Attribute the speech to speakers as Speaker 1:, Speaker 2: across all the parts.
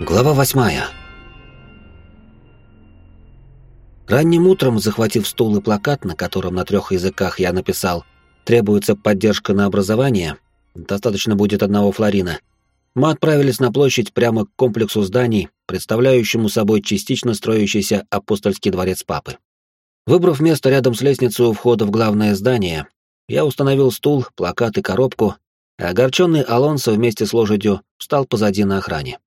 Speaker 1: Глава восьмая. Ранним утром, захватив стул и плакат, на котором на трех языках я написал «Требуется поддержка на образование», достаточно будет одного флорина, мы отправились на площадь прямо к комплексу зданий, представляющему собой частично строящийся апостольский дворец Папы. Выбрав место рядом с лестницей у входа в главное здание, я установил стул, плакат и коробку, а огорченный Алонсо вместе с лошадью встал позади на охране.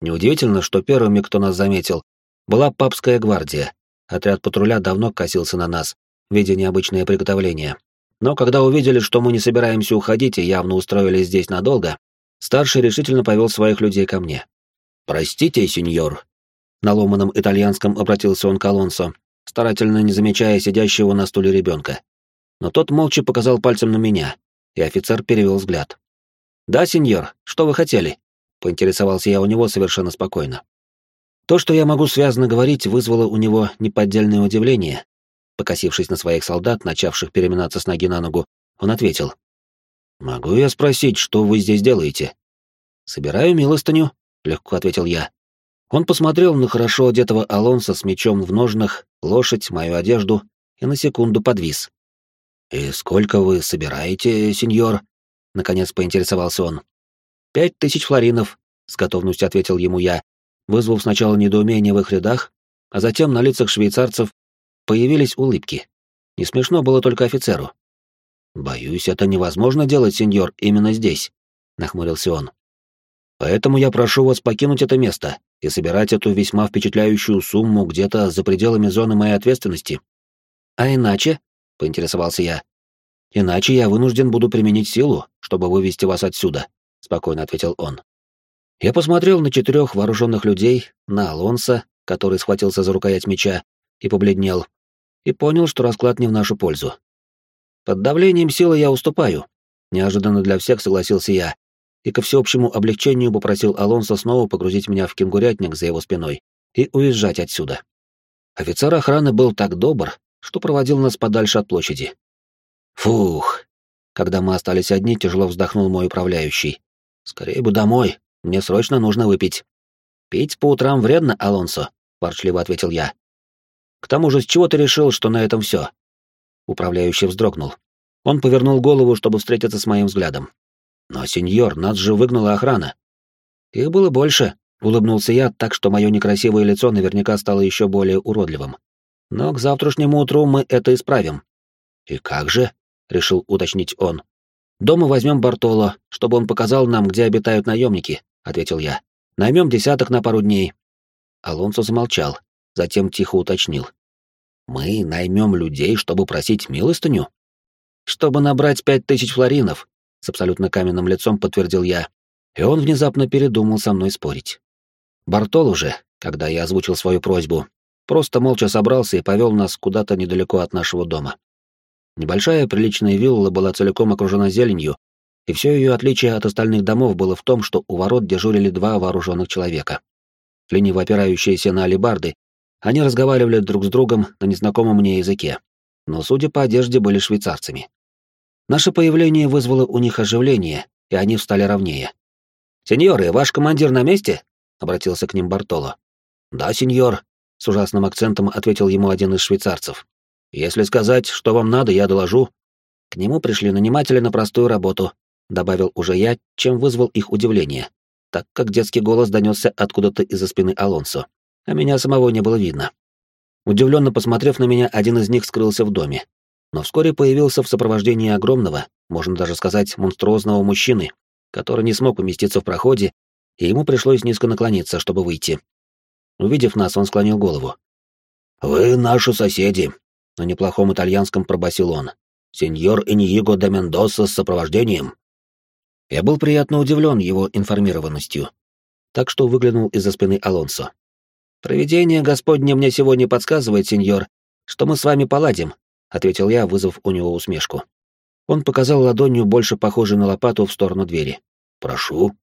Speaker 1: Неудивительно, что первыми, кто нас заметил, была папская гвардия. Отряд патруля давно косился на нас, видя необычное приготовление. Но когда увидели, что мы не собираемся уходить и явно устроились здесь надолго, старший решительно повел своих людей ко мне. «Простите, сеньор», — на ломаном итальянском обратился он к Алонсо, старательно не замечая сидящего на стуле ребенка. Но тот молча показал пальцем на меня, и офицер перевел взгляд. «Да, сеньор, что вы хотели?» Поинтересовался я у него совершенно спокойно. То, что я могу связно говорить, вызвало у него неподдельное удивление. Покосившись на своих солдат, начавших переминаться с ноги на ногу, он ответил. «Могу я спросить, что вы здесь делаете?» «Собираю милостыню», — легко ответил я. Он посмотрел на хорошо одетого Алонса с мечом в ножнах, лошадь, мою одежду, и на секунду подвис. «И сколько вы собираете, сеньор?» — наконец поинтересовался он. «Пять тысяч флоринов», — с готовностью ответил ему я, вызвав сначала недоумение в их рядах, а затем на лицах швейцарцев появились улыбки. Не смешно было только офицеру. «Боюсь, это невозможно делать, сеньор, именно здесь», — нахмурился он. «Поэтому я прошу вас покинуть это место и собирать эту весьма впечатляющую сумму где-то за пределами зоны моей ответственности». «А иначе?» — поинтересовался я. «Иначе я вынужден буду применить силу, чтобы вывести вас отсюда», — спокойно ответил он. Я посмотрел на четырех вооруженных людей, на Алонса, который схватился за рукоять меча и побледнел, и понял, что расклад не в нашу пользу. Под давлением силы я уступаю. Неожиданно для всех согласился я, и ко всеобщему облегчению попросил Алонса снова погрузить меня в кенгурятник за его спиной и уезжать отсюда. Офицер охраны был так добр, что проводил нас подальше от площади. Фух! Когда мы остались одни, тяжело вздохнул мой управляющий. Скорее бы домой, мне срочно нужно выпить. Пить по утрам вредно, Алонсо, ворчливо ответил я. К тому же, с чего ты решил, что на этом все? Управляющий вздрогнул. Он повернул голову, чтобы встретиться с моим взглядом. Но, сеньор, нас же выгнала охрана. Их было больше, улыбнулся я, так что мое некрасивое лицо наверняка стало еще более уродливым. Но к завтрашнему утру мы это исправим. И как же? решил уточнить он. «Дома возьмем Бартоло, чтобы он показал нам, где обитают наемники», — ответил я. «Наймем десяток на пару дней». Алонсо замолчал, затем тихо уточнил. «Мы наймем людей, чтобы просить милостыню?» «Чтобы набрать пять тысяч флоринов», — с абсолютно каменным лицом подтвердил я. И он внезапно передумал со мной спорить. Бартол уже, когда я озвучил свою просьбу, просто молча собрался и повел нас куда-то недалеко от нашего дома. Небольшая приличная вилла была целиком окружена зеленью, и все ее отличие от остальных домов было в том, что у ворот дежурили два вооруженных человека. Лениво опирающиеся на алебарды, они разговаривали друг с другом на незнакомом мне языке, но, судя по одежде, были швейцарцами. Наше появление вызвало у них оживление, и они встали ровнее. «Сеньоры, ваш командир на месте?» — обратился к ним Бартоло. «Да, сеньор», — с ужасным акцентом ответил ему один из швейцарцев. Если сказать, что вам надо, я доложу. К нему пришли наниматели на простую работу, добавил уже я, чем вызвал их удивление, так как детский голос донесся откуда-то из-за спины Алонсо, а меня самого не было видно. Удивленно посмотрев на меня, один из них скрылся в доме, но вскоре появился в сопровождении огромного, можно даже сказать, монструозного мужчины, который не смог уместиться в проходе, и ему пришлось низко наклониться, чтобы выйти. Увидев нас, он склонил голову. «Вы наши соседи», на неплохом итальянском пробасил он. «Сеньор Иньего де Мендоса с сопровождением». Я был приятно удивлен его информированностью, так что выглянул из-за спины Алонсо. «Провидение Господне мне сегодня подсказывает, сеньор, что мы с вами поладим», — ответил я, вызвав у него усмешку. Он показал ладонью, больше похожей на лопату, в сторону двери. «Прошу».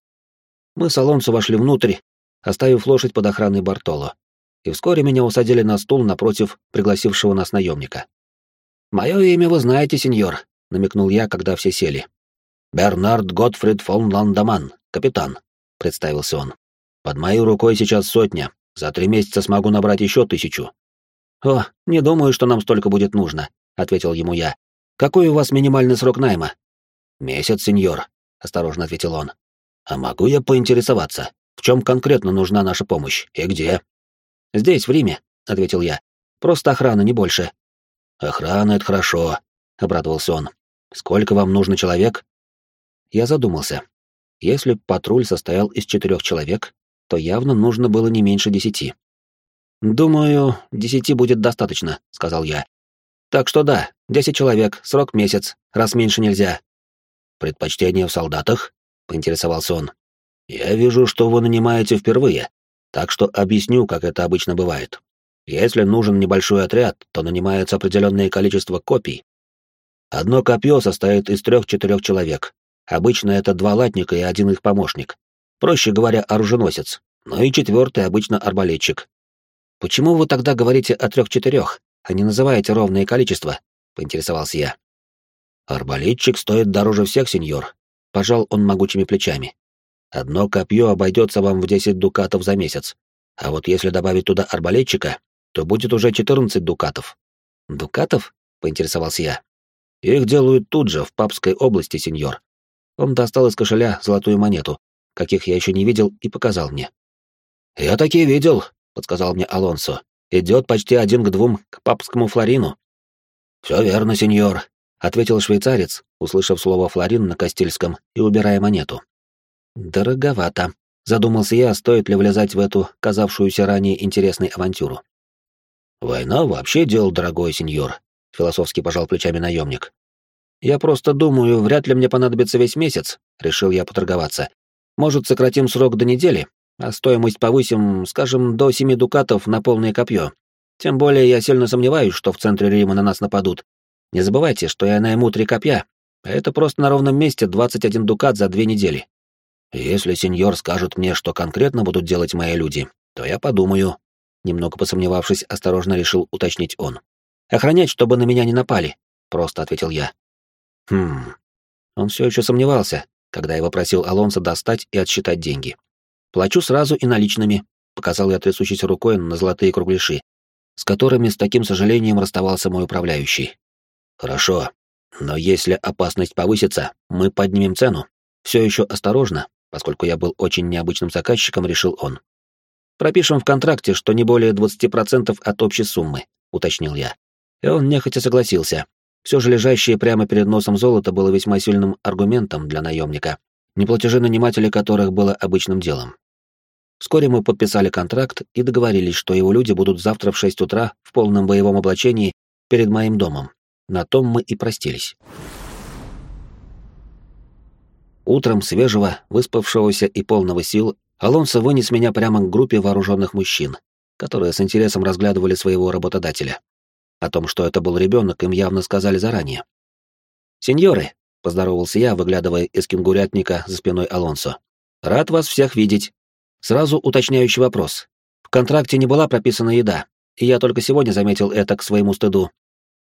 Speaker 1: Мы с Алонсо вошли внутрь, оставив лошадь под охраной Бартоло и вскоре меня усадили на стул напротив пригласившего нас наемника. «Мое имя вы знаете, сеньор», — намекнул я, когда все сели. «Бернард Готфрид фон Ландаман, капитан», — представился он. Под моей рукой сейчас сотня. За три месяца смогу набрать еще тысячу.
Speaker 2: О, не думаю, что нам столько будет нужно, ответил ему я. Какой у вас минимальный срок найма?
Speaker 1: Месяц, сеньор, осторожно ответил он. А могу я поинтересоваться, в чем конкретно нужна наша помощь и где?
Speaker 2: Здесь, в Риме, ответил я. Просто охрана, не больше.
Speaker 1: Охрана — это хорошо, обрадовался он. Сколько вам нужно человек?
Speaker 2: Я задумался. Если патруль состоял из четырех человек, то явно нужно было не меньше десяти. «Думаю, десяти будет достаточно», — сказал я. «Так что да, десять человек, срок месяц, раз меньше нельзя».
Speaker 1: «Предпочтение в солдатах?» — поинтересовался он. «Я вижу, что вы нанимаете впервые, так что объясню, как это обычно бывает. Если нужен небольшой отряд, то нанимается определенное количество копий. Одно копье состоит из трех-четырех человек. Обычно это два латника и один их помощник. Проще говоря, оруженосец. Ну и четвертый обычно арбалетчик.
Speaker 2: «Почему вы тогда говорите о трех-четырех, а не называете ровное количество?» — поинтересовался я.
Speaker 1: «Арбалетчик стоит дороже всех, сеньор», — пожал он могучими плечами. «Одно копье обойдется вам в десять дукатов за месяц, а вот если добавить туда арбалетчика, то будет уже четырнадцать дукатов».
Speaker 2: «Дукатов?» — поинтересовался я.
Speaker 1: «Их делают тут же, в Папской области, сеньор».
Speaker 2: Он достал из кошеля золотую монету, каких я еще не видел, и показал мне.
Speaker 1: «Я такие видел», — подсказал мне Алонсо. «Идет почти один к двум к папскому флорину». «Все верно, сеньор», — ответил швейцарец, услышав слово «флорин» на Кастильском и убирая монету.
Speaker 2: «Дороговато», — задумался я, стоит ли влезать в эту, казавшуюся ранее интересной авантюру.
Speaker 1: «Война вообще дело дорогой, сеньор», — философски пожал плечами наемник.
Speaker 2: «Я просто думаю, вряд ли мне понадобится весь месяц», — решил я поторговаться. «Может, сократим срок до недели, а стоимость повысим, скажем, до семи дукатов на полное копье. Тем более я сильно сомневаюсь, что в центре Рима на нас нападут. Не забывайте, что я найму три копья, а это просто на ровном месте 21 дукат за две недели.
Speaker 1: Если сеньор скажет мне, что конкретно будут делать мои люди, то я подумаю. Немного посомневавшись, осторожно решил уточнить он.
Speaker 2: Охранять, чтобы на меня не напали, просто ответил я.
Speaker 1: Хм.
Speaker 2: Он все еще сомневался, когда я попросил Алонса достать и отсчитать деньги. Плачу сразу и наличными, показал я трясущейся рукой на золотые кругляши, с которыми с таким сожалением расставался мой управляющий.
Speaker 1: Хорошо, но если опасность повысится, мы поднимем цену. Все еще осторожно, поскольку я был очень необычным заказчиком, решил он.
Speaker 2: Пропишем в контракте, что не более 20% от общей суммы, уточнил я. И он нехотя согласился. Все же лежащее прямо перед носом золото было весьма сильным аргументом для наемника, неплатежи нанимателя которых было обычным делом. Вскоре мы подписали контракт и договорились, что его люди будут завтра в 6 утра в полном боевом облачении перед моим домом. На том мы и простились. Утром свежего, выспавшегося и полного сил, Алонсо вынес меня прямо к группе вооруженных мужчин, которые с интересом разглядывали своего работодателя. О том, что это был ребенок, им явно сказали заранее. «Сеньоры», — поздоровался я, выглядывая из кенгурятника за спиной Алонсо, — «рад вас всех видеть. Сразу уточняющий вопрос. В контракте не была прописана еда, и я только сегодня заметил это к своему стыду.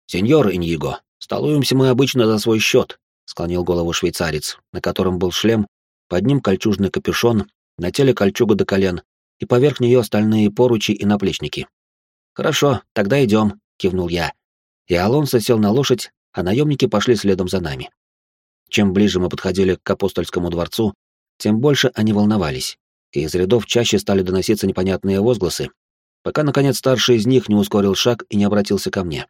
Speaker 2: «Сеньор Иньего, столуемся мы обычно за свой счет», — склонил голову швейцарец, на котором был шлем, под ним кольчужный капюшон, на теле кольчуга до колен, и поверх нее остальные поручи и наплечники. «Хорошо, тогда идем», — кивнул я. И Алонсо сел на лошадь, а наемники пошли следом за нами. Чем ближе мы подходили к апостольскому дворцу, тем больше они волновались и из рядов чаще стали доноситься непонятные возгласы, пока, наконец, старший из них не ускорил шаг и не обратился ко мне.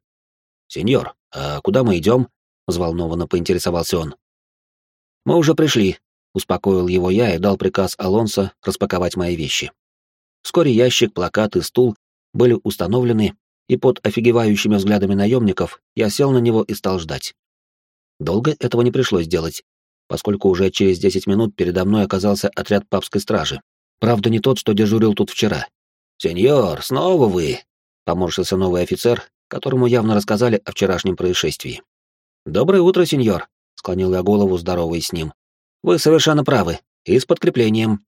Speaker 2: «Сеньор, а куда мы идем?» — взволнованно поинтересовался он. «Мы уже пришли», — успокоил его я и дал приказ Алонсо распаковать мои вещи. Вскоре ящик, плакат и стул были установлены, и под офигевающими взглядами наемников я сел на него и стал ждать. Долго этого не пришлось делать, поскольку уже через десять минут передо мной оказался отряд папской стражи, Правда, не тот, что дежурил тут вчера. «Сеньор, снова вы!» — поморщился новый офицер, которому явно рассказали о вчерашнем происшествии. «Доброе утро, сеньор!» — склонил я голову, здоровый с ним. «Вы совершенно правы. И с подкреплением».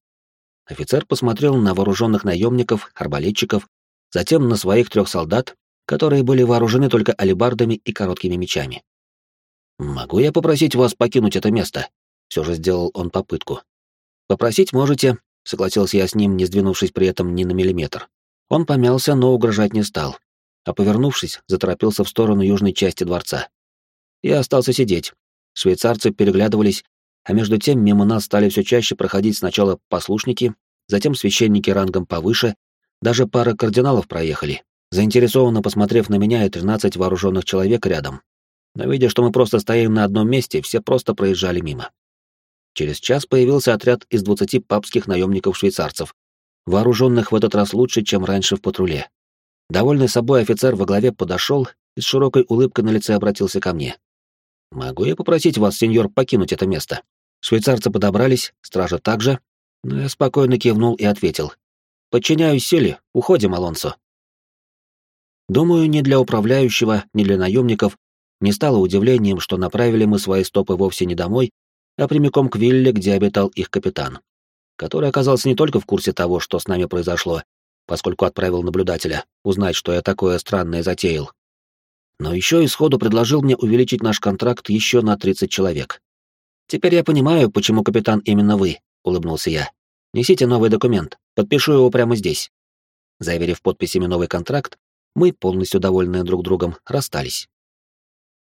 Speaker 2: Офицер посмотрел на вооруженных наемников, арбалетчиков, затем на своих трех солдат, которые были вооружены только алебардами и короткими мечами. «Могу я попросить вас покинуть это место?» Все же сделал он попытку. «Попросить можете,
Speaker 1: согласился я с ним, не сдвинувшись при этом ни на миллиметр. Он помялся, но угрожать не стал, а повернувшись, заторопился в сторону южной части дворца. Я остался сидеть. Швейцарцы переглядывались, а между тем мимо нас стали все чаще проходить сначала послушники, затем священники рангом повыше, даже пара кардиналов проехали, заинтересованно посмотрев на меня и 13 вооруженных человек рядом. Но видя, что мы просто стоим на одном месте, все просто проезжали мимо. Через час появился отряд из 20 папских наемников-швейцарцев, вооруженных в этот раз лучше, чем раньше в патруле. Довольный собой офицер во главе подошел и с широкой улыбкой на лице обратился ко мне. «Могу я попросить вас, сеньор, покинуть это место?» Швейцарцы подобрались, стража также, но я спокойно кивнул и ответил. «Подчиняюсь силе, уходим, Алонсо». Думаю, ни для управляющего, ни для наемников не стало удивлением, что направили мы свои стопы вовсе не домой, а прямиком к вилле, где обитал их капитан, который оказался не только в курсе того, что с нами произошло, поскольку отправил наблюдателя узнать, что я такое странное затеял, но еще и сходу предложил мне увеличить наш контракт еще на 30 человек. «Теперь я понимаю, почему капитан именно вы», — улыбнулся я. «Несите новый документ, подпишу его прямо здесь». Заверив подписями новый контракт, мы, полностью довольные друг другом, расстались.